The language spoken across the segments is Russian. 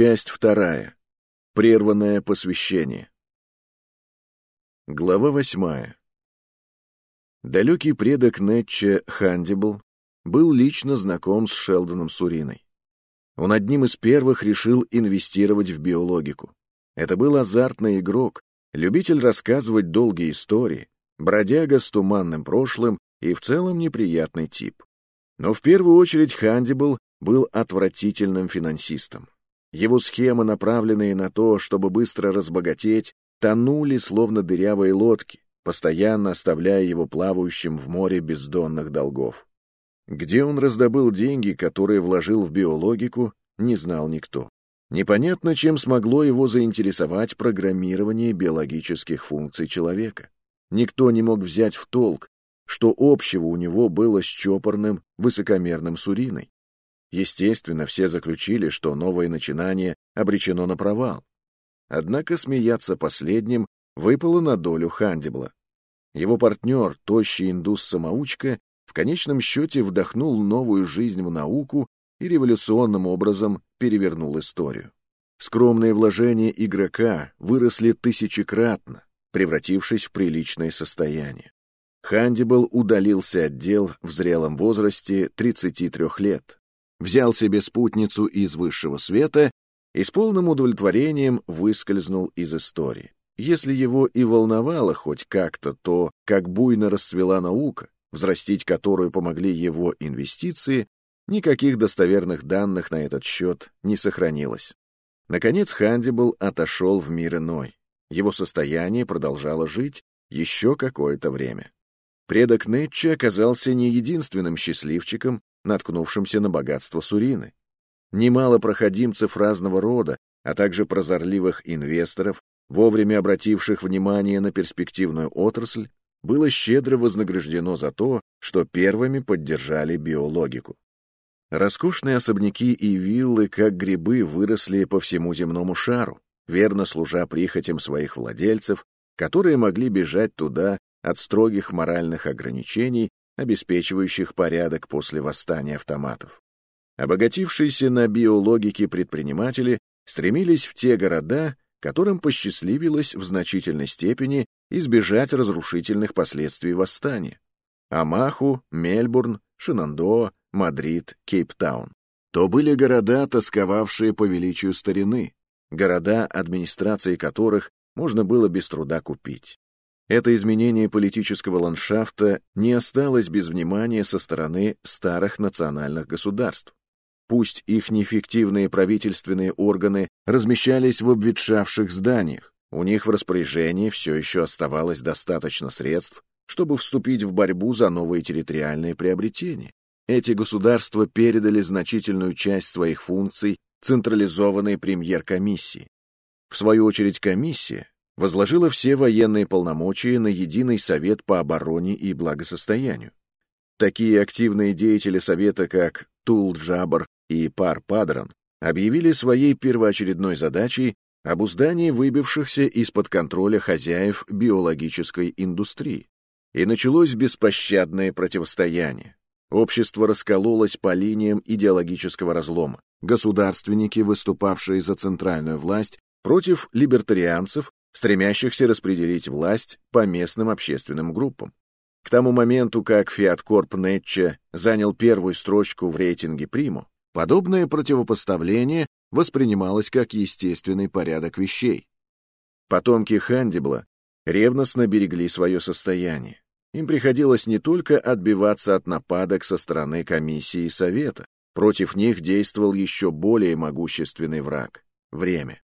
Часть вторая. Прерванное посвящение. Глава восьмая. Далекий предок Нетча Хандибл был лично знаком с Шелдоном Суриной. Он одним из первых решил инвестировать в биологику. Это был азартный игрок, любитель рассказывать долгие истории, бродяга с туманным прошлым и в целом неприятный тип. Но в первую очередь Хандибл был отвратительным финансистом. Его схемы, направленные на то, чтобы быстро разбогатеть, тонули, словно дырявые лодки, постоянно оставляя его плавающим в море бездонных долгов. Где он раздобыл деньги, которые вложил в биологику, не знал никто. Непонятно, чем смогло его заинтересовать программирование биологических функций человека. Никто не мог взять в толк, что общего у него было с чопорным, высокомерным Суриной. Естественно, все заключили, что новое начинание обречено на провал. Однако смеяться последним выпало на долю Хандибла. Его партнер, тощий индус-самоучка, в конечном счете вдохнул новую жизнь в науку и революционным образом перевернул историю. Скромные вложения игрока выросли тысячекратно, превратившись в приличное состояние. Хандибл удалился от дел в зрелом возрасте 33 лет, взял себе спутницу из высшего света и с полным удовлетворением выскользнул из истории. Если его и волновало хоть как-то то, как буйно расцвела наука, взрастить которую помогли его инвестиции, никаких достоверных данных на этот счет не сохранилось. Наконец Хандибл отошел в мир иной. Его состояние продолжало жить еще какое-то время. Предок Нетча оказался не единственным счастливчиком, наткнувшимся на богатство Сурины. Немало проходимцев разного рода, а также прозорливых инвесторов, вовремя обративших внимание на перспективную отрасль, было щедро вознаграждено за то, что первыми поддержали биологику. Роскошные особняки и виллы, как грибы, выросли по всему земному шару, верно служа прихотям своих владельцев, которые могли бежать туда от строгих моральных ограничений обеспечивающих порядок после восстания автоматов. Обогатившиеся на биологике предприниматели стремились в те города, которым посчастливилось в значительной степени избежать разрушительных последствий восстания. Амаху, Мельбурн, Шенандоа, Мадрид, Кейптаун. То были города, тосковавшие по величию старины, города, администрации которых можно было без труда купить. Это изменение политического ландшафта не осталось без внимания со стороны старых национальных государств. Пусть их неэффективные правительственные органы размещались в обветшавших зданиях, у них в распоряжении все еще оставалось достаточно средств, чтобы вступить в борьбу за новые территориальные приобретения. Эти государства передали значительную часть своих функций централизованной премьер-комиссии. В свою очередь комиссия возложила все военные полномочия на Единый Совет по обороне и благосостоянию. Такие активные деятели Совета, как Тул Джабар и Пар Падран, объявили своей первоочередной задачей обуздание выбившихся из-под контроля хозяев биологической индустрии. И началось беспощадное противостояние. Общество раскололось по линиям идеологического разлома. Государственники, выступавшие за центральную власть, против либертарианцев, стремящихся распределить власть по местным общественным группам. К тому моменту, как Corp Нетче занял первую строчку в рейтинге Приму, подобное противопоставление воспринималось как естественный порядок вещей. Потомки Хандибла ревностно берегли свое состояние. Им приходилось не только отбиваться от нападок со стороны комиссии и совета, против них действовал еще более могущественный враг — время.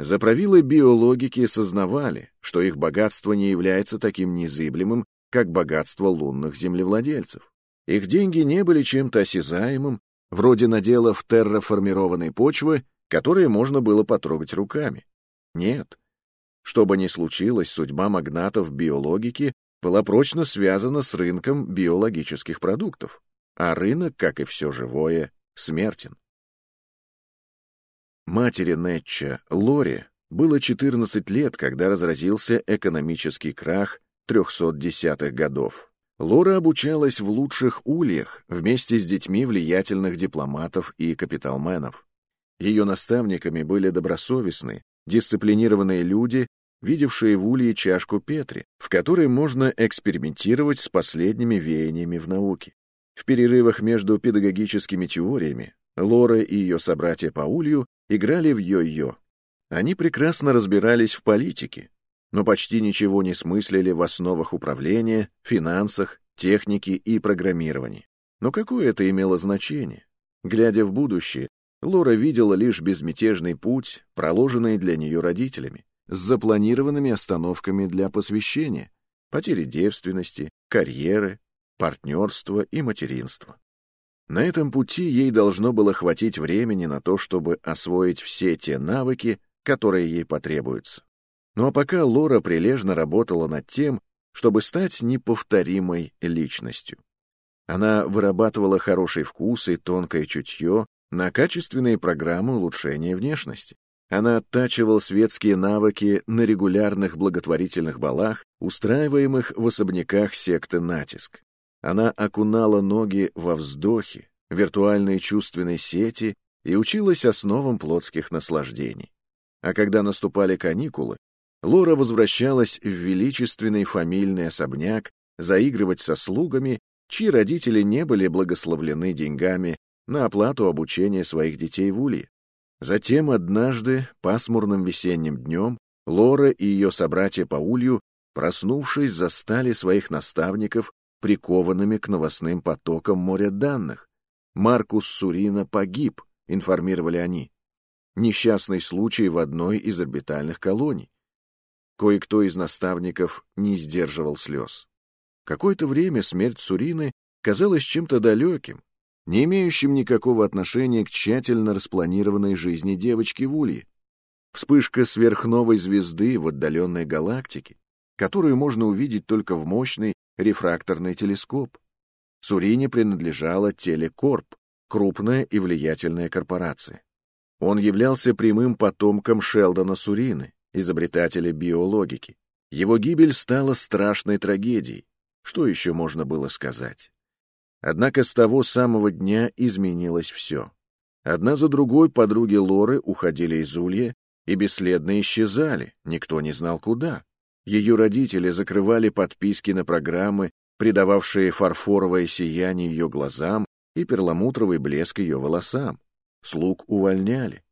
Заправилы биологики сознавали, что их богатство не является таким незыблемым, как богатство лунных землевладельцев. Их деньги не были чем-то осязаемым, вроде наделов терраформированной почвы, которые можно было потрогать руками. Нет. Что бы ни случилось, судьба магнатов биологики была прочно связана с рынком биологических продуктов, а рынок, как и все живое, смертен. Матери Нетча, Лори, было 14 лет, когда разразился экономический крах 310-х годов. Лора обучалась в лучших ульях вместе с детьми влиятельных дипломатов и капиталменов. Ее наставниками были добросовестные, дисциплинированные люди, видевшие в Улье чашку Петри, в которой можно экспериментировать с последними веяниями в науке. В перерывах между педагогическими теориями Лора и ее собратья по Улью играли в йо-йо. Они прекрасно разбирались в политике, но почти ничего не смыслили в основах управления, финансах, технике и программировании. Но какое это имело значение? Глядя в будущее, Лора видела лишь безмятежный путь, проложенный для нее родителями, с запланированными остановками для посвящения, потери девственности, карьеры, партнерства и материнства. На этом пути ей должно было хватить времени на то, чтобы освоить все те навыки, которые ей потребуются. Ну а пока Лора прилежно работала над тем, чтобы стать неповторимой личностью. Она вырабатывала хороший вкус и тонкое чутье на качественные программы улучшения внешности. Она оттачивала светские навыки на регулярных благотворительных балах, устраиваемых в особняках секты «Натиск». Она окунала ноги во вздохи, виртуальные чувственные сети и училась основам плотских наслаждений. А когда наступали каникулы, Лора возвращалась в величественный фамильный особняк заигрывать со слугами, чьи родители не были благословлены деньгами на оплату обучения своих детей в Улье. Затем однажды, пасмурным весенним днем, Лора и ее собратья по улью, проснувшись, застали своих наставников прикованными к новостным потокам моря данных. Маркус Сурина погиб, информировали они. Несчастный случай в одной из орбитальных колоний. Кое-кто из наставников не сдерживал слез. Какое-то время смерть Сурины казалась чем-то далеким, не имеющим никакого отношения к тщательно распланированной жизни девочки в. Вспышка сверхновой звезды в отдаленной галактике, которую можно увидеть только в мощный рефракторный телескоп. Сурине принадлежала Телекорп, крупная и влиятельная корпорация. Он являлся прямым потомком Шелдона Сурины, изобретателя биологики. Его гибель стала страшной трагедией. Что еще можно было сказать? Однако с того самого дня изменилось все. Одна за другой подруги Лоры уходили из Улья и бесследно исчезали, никто не знал куда. Ее родители закрывали подписки на программы, придававшие фарфоровое сияние ее глазам и перламутровый блеск ее волосам. Слуг увольняли.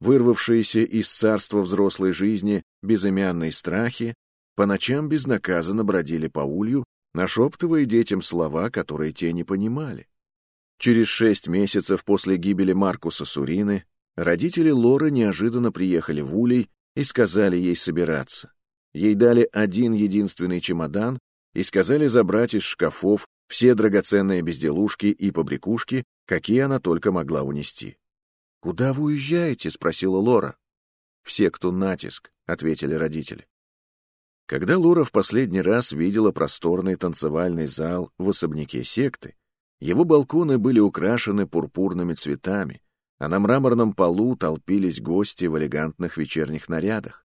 Вырвавшиеся из царства взрослой жизни безымянные страхи по ночам безнаказанно бродили по улью, нашептывая детям слова, которые те не понимали. Через шесть месяцев после гибели Маркуса Сурины родители Лоры неожиданно приехали в Улей и сказали ей собираться. Ей дали один единственный чемодан и сказали забрать из шкафов все драгоценные безделушки и побрякушки, какие она только могла унести. «Куда вы уезжаете?» — спросила Лора. «Все, кто натиск», — ответили родители. Когда Лора в последний раз видела просторный танцевальный зал в особняке секты, его балконы были украшены пурпурными цветами, а на мраморном полу толпились гости в элегантных вечерних нарядах.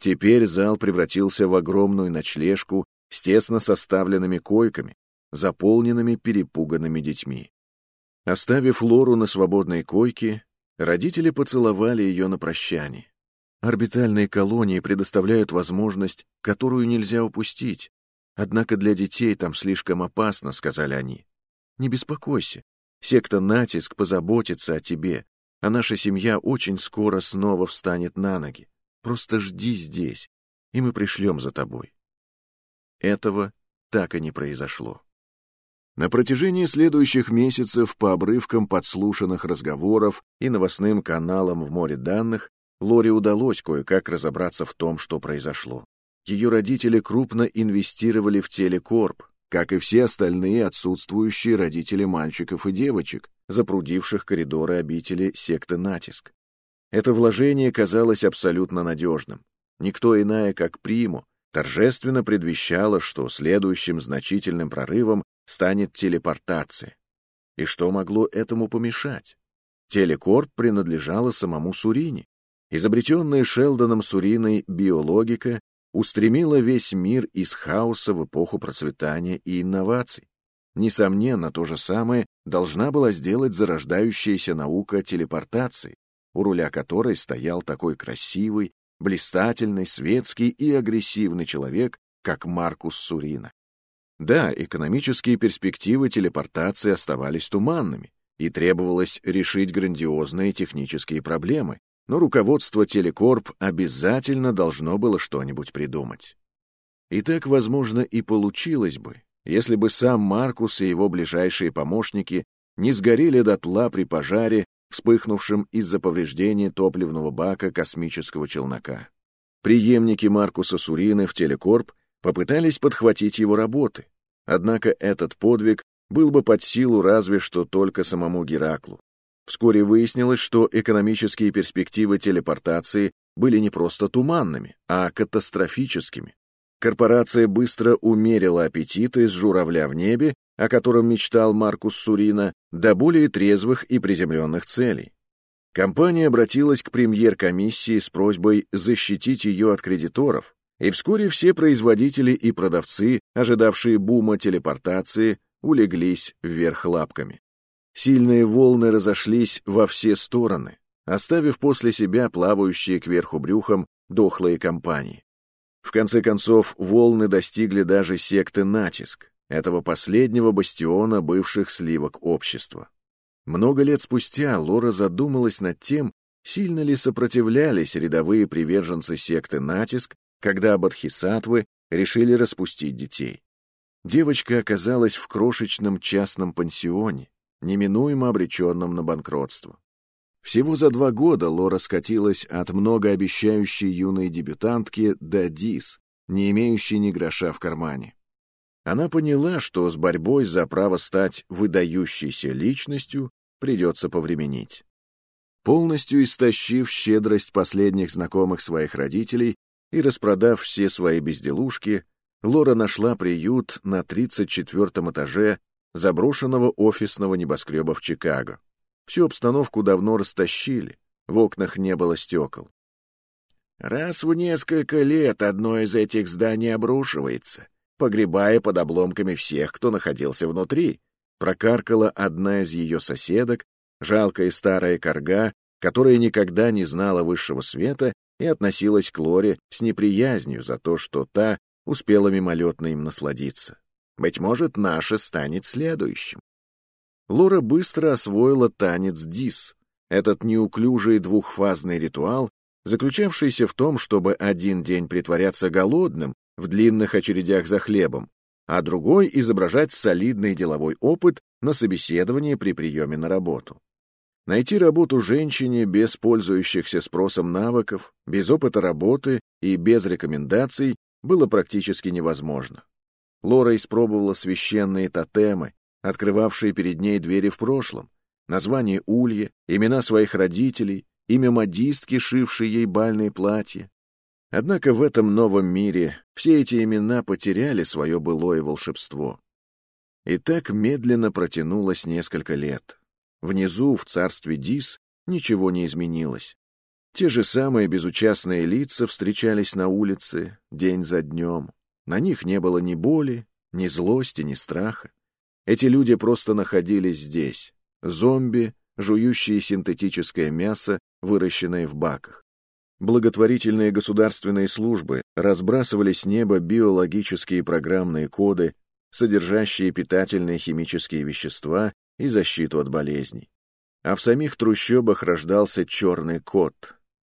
Теперь зал превратился в огромную ночлежку с тесно составленными койками, заполненными перепуганными детьми. Оставив Лору на свободной койке, родители поцеловали ее на прощание. Орбитальные колонии предоставляют возможность, которую нельзя упустить. Однако для детей там слишком опасно, сказали они. Не беспокойся. Секта «Натиск» позаботится о тебе, а наша семья очень скоро снова встанет на ноги. Просто жди здесь, и мы пришлем за тобой. Этого так и не произошло. На протяжении следующих месяцев по обрывкам подслушанных разговоров и новостным каналам в море данных Лоре удалось кое-как разобраться в том, что произошло. Ее родители крупно инвестировали в телекорп, как и все остальные отсутствующие родители мальчиков и девочек, запрудивших коридоры обители секты «Натиск». Это вложение казалось абсолютно надежным. Никто иная, как Приму, торжественно предвещало, что следующим значительным прорывом станет телепортация. И что могло этому помешать? Телекорп принадлежала самому Сурине. Изобретенная Шелдоном Суриной биологика устремила весь мир из хаоса в эпоху процветания и инноваций. Несомненно, то же самое должна была сделать зарождающаяся наука телепортации, у руля которой стоял такой красивый, блистательный, светский и агрессивный человек, как Маркус Сурина. Да, экономические перспективы телепортации оставались туманными, и требовалось решить грандиозные технические проблемы, но руководство Телекорп обязательно должно было что-нибудь придумать. И так, возможно, и получилось бы, если бы сам Маркус и его ближайшие помощники не сгорели дотла при пожаре, вспыхнувшем из-за повреждения топливного бака космического челнока. Приемники Маркуса Сурины в Телекорп попытались подхватить его работы, однако этот подвиг был бы под силу разве что только самому Гераклу. Вскоре выяснилось, что экономические перспективы телепортации были не просто туманными, а катастрофическими. Корпорация быстро умерила аппетиты с журавля в небе, о котором мечтал Маркус Сурина, до более трезвых и приземленных целей. Компания обратилась к премьер-комиссии с просьбой защитить ее от кредиторов, и вскоре все производители и продавцы, ожидавшие бума телепортации, улеглись вверх лапками. Сильные волны разошлись во все стороны, оставив после себя плавающие кверху брюхом дохлые компании. В конце концов, волны достигли даже секты «Натиск», этого последнего бастиона бывших сливок общества. Много лет спустя Лора задумалась над тем, сильно ли сопротивлялись рядовые приверженцы секты «Натиск», когда бодхисаттвы решили распустить детей. Девочка оказалась в крошечном частном пансионе, неминуемо обреченном на банкротство. Всего за два года Лора скатилась от многообещающей юной дебютантки до Дис, не имеющей ни гроша в кармане. Она поняла, что с борьбой за право стать выдающейся личностью придется повременить. Полностью истощив щедрость последних знакомых своих родителей и распродав все свои безделушки, Лора нашла приют на 34 этаже заброшенного офисного небоскреба в Чикаго. Всю обстановку давно растащили, в окнах не было стекол. Раз в несколько лет одно из этих зданий обрушивается, погребая под обломками всех, кто находился внутри, прокаркала одна из ее соседок, жалкая старая корга, которая никогда не знала высшего света и относилась к Лоре с неприязнью за то, что та успела мимолетно им насладиться. Быть может, наша станет следующим. Лора быстро освоила танец дис, этот неуклюжий двухфазный ритуал, заключавшийся в том, чтобы один день притворяться голодным в длинных очередях за хлебом, а другой изображать солидный деловой опыт на собеседовании при приеме на работу. Найти работу женщине без пользующихся спросом навыков, без опыта работы и без рекомендаций было практически невозможно. Лора испробовала священные тотемы, открывавшие перед ней двери в прошлом, название улья, имена своих родителей, имя модистки, шившей ей бальные платья. Однако в этом новом мире все эти имена потеряли свое былое волшебство. И так медленно протянулось несколько лет. Внизу, в царстве Дис, ничего не изменилось. Те же самые безучастные лица встречались на улице день за днем. На них не было ни боли, ни злости, ни страха. Эти люди просто находились здесь. Зомби, жующие синтетическое мясо, выращенное в баках. Благотворительные государственные службы разбрасывали с неба биологические программные коды, содержащие питательные химические вещества и защиту от болезней. А в самих трущобах рождался черный код,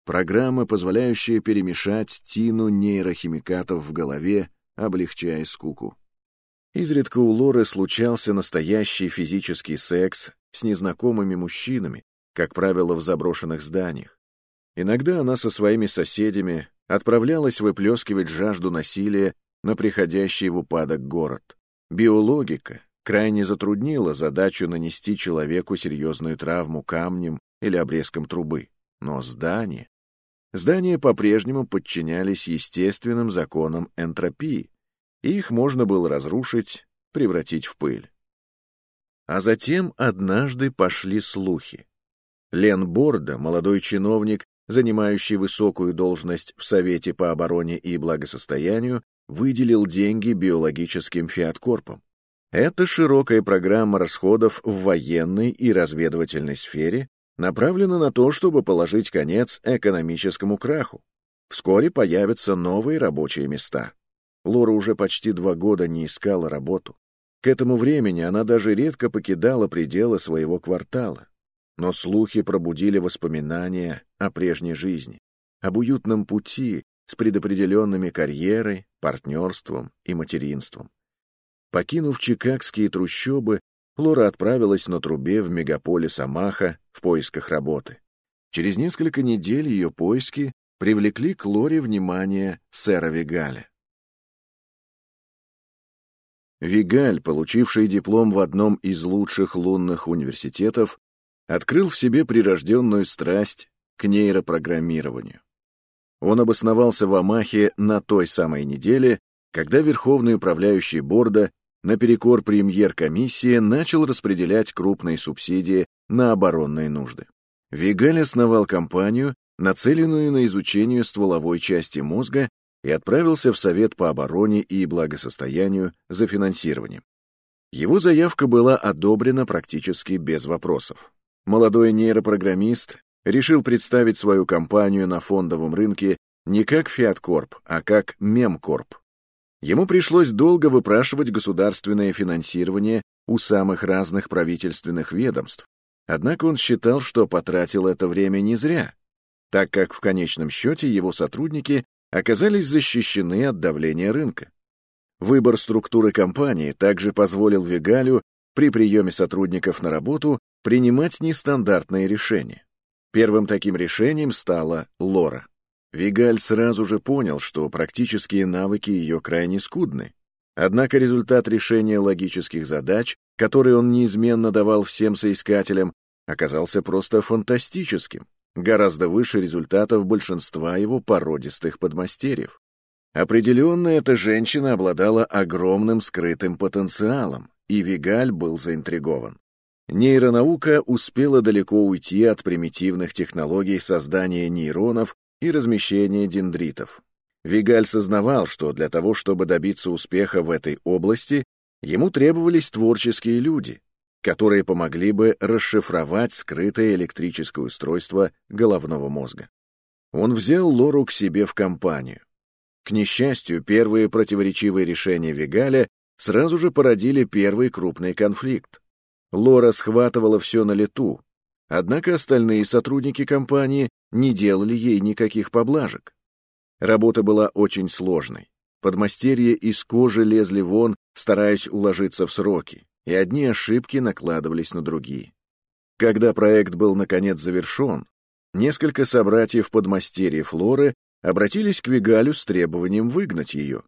программа, позволяющая перемешать тину нейрохимикатов в голове облегчая скуку. Изредка у Лоры случался настоящий физический секс с незнакомыми мужчинами, как правило, в заброшенных зданиях. Иногда она со своими соседями отправлялась выплескивать жажду насилия на приходящий в упадок город. Биологика крайне затруднила задачу нанести человеку серьезную травму камнем или обрезком трубы. Но здание... Здания по-прежнему подчинялись естественным законам энтропии, и их можно было разрушить, превратить в пыль. А затем однажды пошли слухи. Лен Борда, молодой чиновник, занимающий высокую должность в Совете по обороне и благосостоянию, выделил деньги биологическим фиаткорпам. Эта широкая программа расходов в военной и разведывательной сфере направлена на то, чтобы положить конец экономическому краху. Вскоре появятся новые рабочие места. Лора уже почти два года не искала работу. К этому времени она даже редко покидала пределы своего квартала. Но слухи пробудили воспоминания о прежней жизни, об уютном пути с предопределенными карьерой, партнерством и материнством. Покинув чикагские трущобы, Лора отправилась на трубе в мегаполис Амаха в поисках работы. Через несколько недель ее поиски привлекли к Лоре внимание сэра Вигаля. Вигаль, получивший диплом в одном из лучших лунных университетов, открыл в себе прирожденную страсть к нейропрограммированию. Он обосновался в Амахе на той самой неделе, когда Верховный управляющий борда наперекор премьер-комиссии начал распределять крупные субсидии на оборонные нужды. Вигаль основал компанию, нацеленную на изучение стволовой части мозга и отправился в Совет по обороне и благосостоянию за финансированием. Его заявка была одобрена практически без вопросов. Молодой нейропрограммист решил представить свою компанию на фондовом рынке не как Фиаткорп, а как Мемкорп. Ему пришлось долго выпрашивать государственное финансирование у самых разных правительственных ведомств. Однако он считал, что потратил это время не зря, так как в конечном счете его сотрудники оказались защищены от давления рынка. Выбор структуры компании также позволил Вигалю при приеме сотрудников на работу принимать нестандартные решения. Первым таким решением стала Лора. Вигаль сразу же понял, что практические навыки ее крайне скудны. Однако результат решения логических задач, который он неизменно давал всем соискателям, оказался просто фантастическим гораздо выше результатов большинства его породистых подмастерьев. Определенно, эта женщина обладала огромным скрытым потенциалом, и Вигаль был заинтригован. Нейронаука успела далеко уйти от примитивных технологий создания нейронов и размещения дендритов. Вигаль сознавал, что для того, чтобы добиться успеха в этой области, ему требовались творческие люди, которые помогли бы расшифровать скрытое электрическое устройство головного мозга. Он взял Лору к себе в компанию. К несчастью, первые противоречивые решения Вигаля сразу же породили первый крупный конфликт. Лора схватывала все на лету, однако остальные сотрудники компании не делали ей никаких поблажек. Работа была очень сложной. Подмастерья из кожи лезли вон, стараясь уложиться в сроки и одни ошибки накладывались на другие. Когда проект был наконец завершен, несколько собратьев-подмастерьев Лоры обратились к Вигалю с требованием выгнать ее.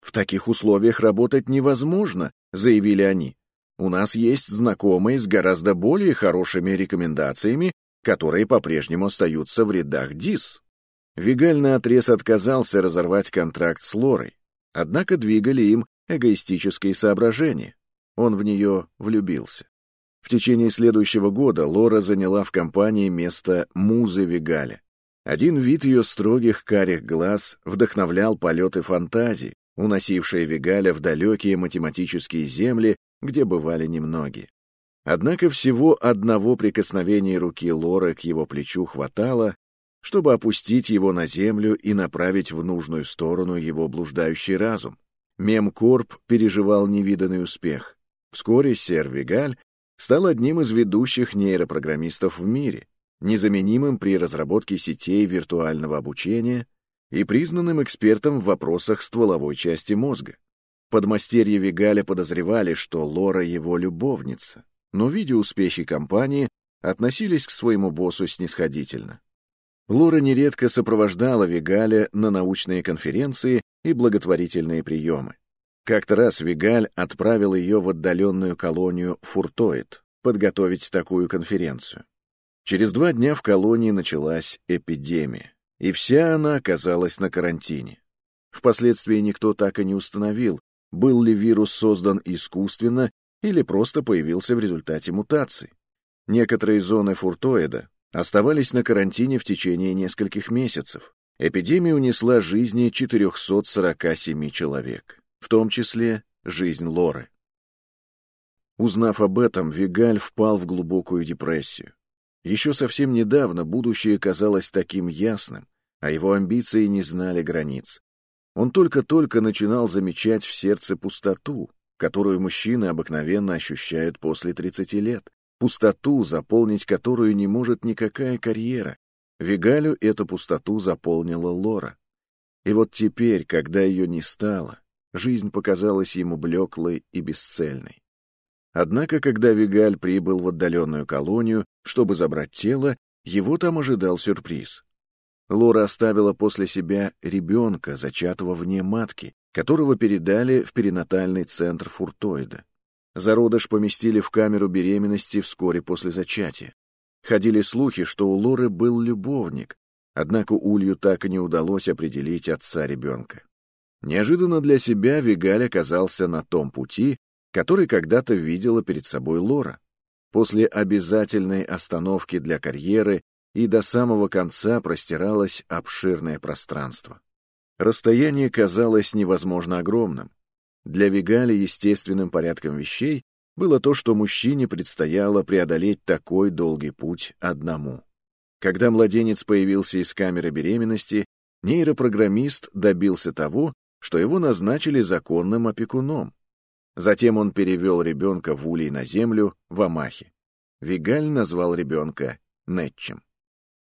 «В таких условиях работать невозможно», — заявили они. «У нас есть знакомые с гораздо более хорошими рекомендациями, которые по-прежнему остаются в рядах ДИС». Вигаль наотрез отказался разорвать контракт с Лорой, однако двигали им эгоистические соображения. Он в нее влюбился. В течение следующего года Лора заняла в компании место музы Вигаля. Один вид ее строгих карих глаз вдохновлял полеты фантазий, уносившие Вигаля в далекие математические земли, где бывали немногие. Однако всего одного прикосновения руки Лоры к его плечу хватало, чтобы опустить его на землю и направить в нужную сторону его блуждающий разум. Мемкорп переживал невиданный успех. Вскоре сер Вигаль стал одним из ведущих нейропрограммистов в мире, незаменимым при разработке сетей виртуального обучения и признанным экспертом в вопросах стволовой части мозга. Подмастерья Вигаля подозревали, что Лора его любовница, но, видя успехи компании, относились к своему боссу снисходительно. Лора нередко сопровождала Вигаля на научные конференции и благотворительные приемы. Как-то раз Вигаль отправил ее в отдаленную колонию Фуртоид подготовить такую конференцию. Через два дня в колонии началась эпидемия, и вся она оказалась на карантине. Впоследствии никто так и не установил, был ли вирус создан искусственно или просто появился в результате мутаций. Некоторые зоны фуртоида оставались на карантине в течение нескольких месяцев. Эпидемия унесла жизни 447 человек в том числе жизнь Лоры. Узнав об этом, Вигаль впал в глубокую депрессию. Еще совсем недавно будущее казалось таким ясным, а его амбиции не знали границ. Он только-только начинал замечать в сердце пустоту, которую мужчины обыкновенно ощущают после 30 лет, пустоту, заполнить которую не может никакая карьера. Вигалю эту пустоту заполнила Лора. И вот теперь, когда ее не стало, жизнь показалась ему блеклой и бесцельной. Однако, когда Вигаль прибыл в отдаленную колонию, чтобы забрать тело, его там ожидал сюрприз. Лора оставила после себя ребенка, зачатого вне матки, которого передали в перинатальный центр Фуртоида. Зародыш поместили в камеру беременности вскоре после зачатия. Ходили слухи, что у Лоры был любовник, однако Улью так и не удалось определить отца ребенка. Неожиданно для себя Вигаль оказался на том пути, который когда-то видела перед собой Лора. После обязательной остановки для карьеры и до самого конца простиралось обширное пространство. Расстояние казалось невозможно огромным. Для Вигали естественным порядком вещей было то, что мужчине предстояло преодолеть такой долгий путь одному. Когда младенец появился из камеры беременности, нейропрограммист добился того, что его назначили законным опекуном. Затем он перевел ребенка в улей на землю в Амахе. Вигаль назвал ребенка Нетчем.